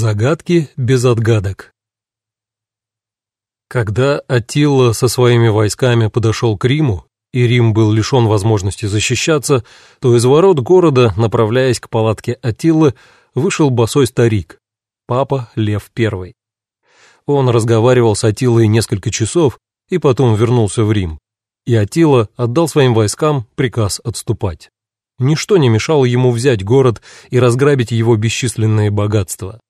Загадки без отгадок. Когда Аттила со своими войсками подошел к Риму, и Рим был лишен возможности защищаться, то из ворот города, направляясь к палатке Аттилы, вышел босой старик, папа Лев I. Он разговаривал с Аттилой несколько часов и потом вернулся в Рим, и Аттила отдал своим войскам приказ отступать. Ничто не мешало ему взять город и разграбить его бесчисленные богатства.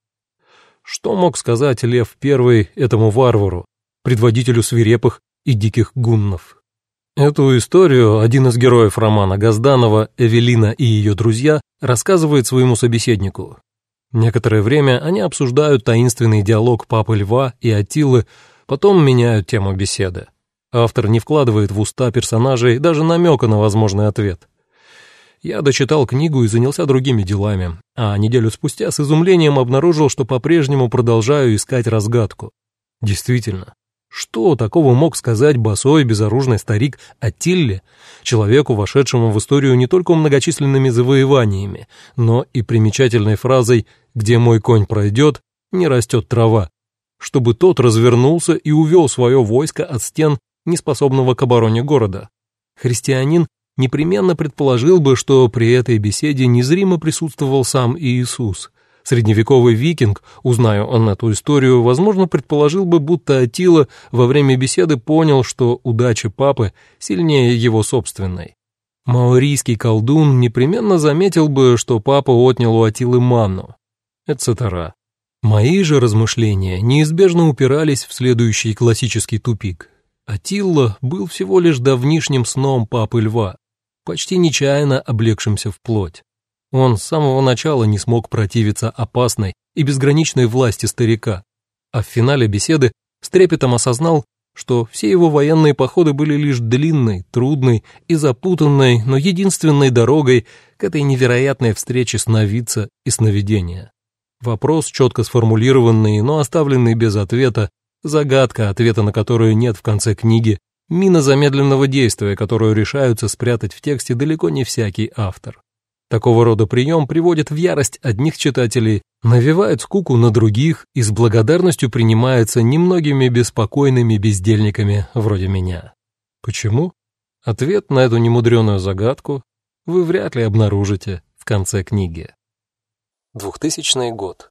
Что мог сказать Лев I этому варвару, предводителю свирепых и диких гуннов? Эту историю один из героев романа Газданова, Эвелина и ее друзья, рассказывает своему собеседнику. Некоторое время они обсуждают таинственный диалог Папы Льва и Атилы, потом меняют тему беседы. Автор не вкладывает в уста персонажей даже намека на возможный ответ. Я дочитал книгу и занялся другими делами, а неделю спустя с изумлением обнаружил, что по-прежнему продолжаю искать разгадку. Действительно, что такого мог сказать босой безоружный старик Атилле, человеку, вошедшему в историю не только многочисленными завоеваниями, но и примечательной фразой «где мой конь пройдет, не растет трава», чтобы тот развернулся и увел свое войско от стен неспособного к обороне города. Христианин непременно предположил бы, что при этой беседе незримо присутствовал сам Иисус. Средневековый викинг, узная он эту историю, возможно, предположил бы, будто Атила во время беседы понял, что удача папы сильнее его собственной. Маорийский колдун непременно заметил бы, что папа отнял у Атилы манну, etc. Мои же размышления неизбежно упирались в следующий классический тупик. Атилла был всего лишь давнишним сном папы льва, почти нечаянно облегшимся в плоть. Он с самого начала не смог противиться опасной и безграничной власти старика, а в финале беседы с трепетом осознал, что все его военные походы были лишь длинной, трудной и запутанной, но единственной дорогой к этой невероятной встрече сновидца и сновидения. Вопрос, четко сформулированный, но оставленный без ответа, загадка, ответа на которую нет в конце книги, Мина замедленного действия, которую решаются спрятать в тексте далеко не всякий автор. Такого рода прием приводит в ярость одних читателей, навевает скуку на других и с благодарностью принимается немногими беспокойными бездельниками вроде меня. Почему? Ответ на эту немудреную загадку вы вряд ли обнаружите в конце книги. 2000 год.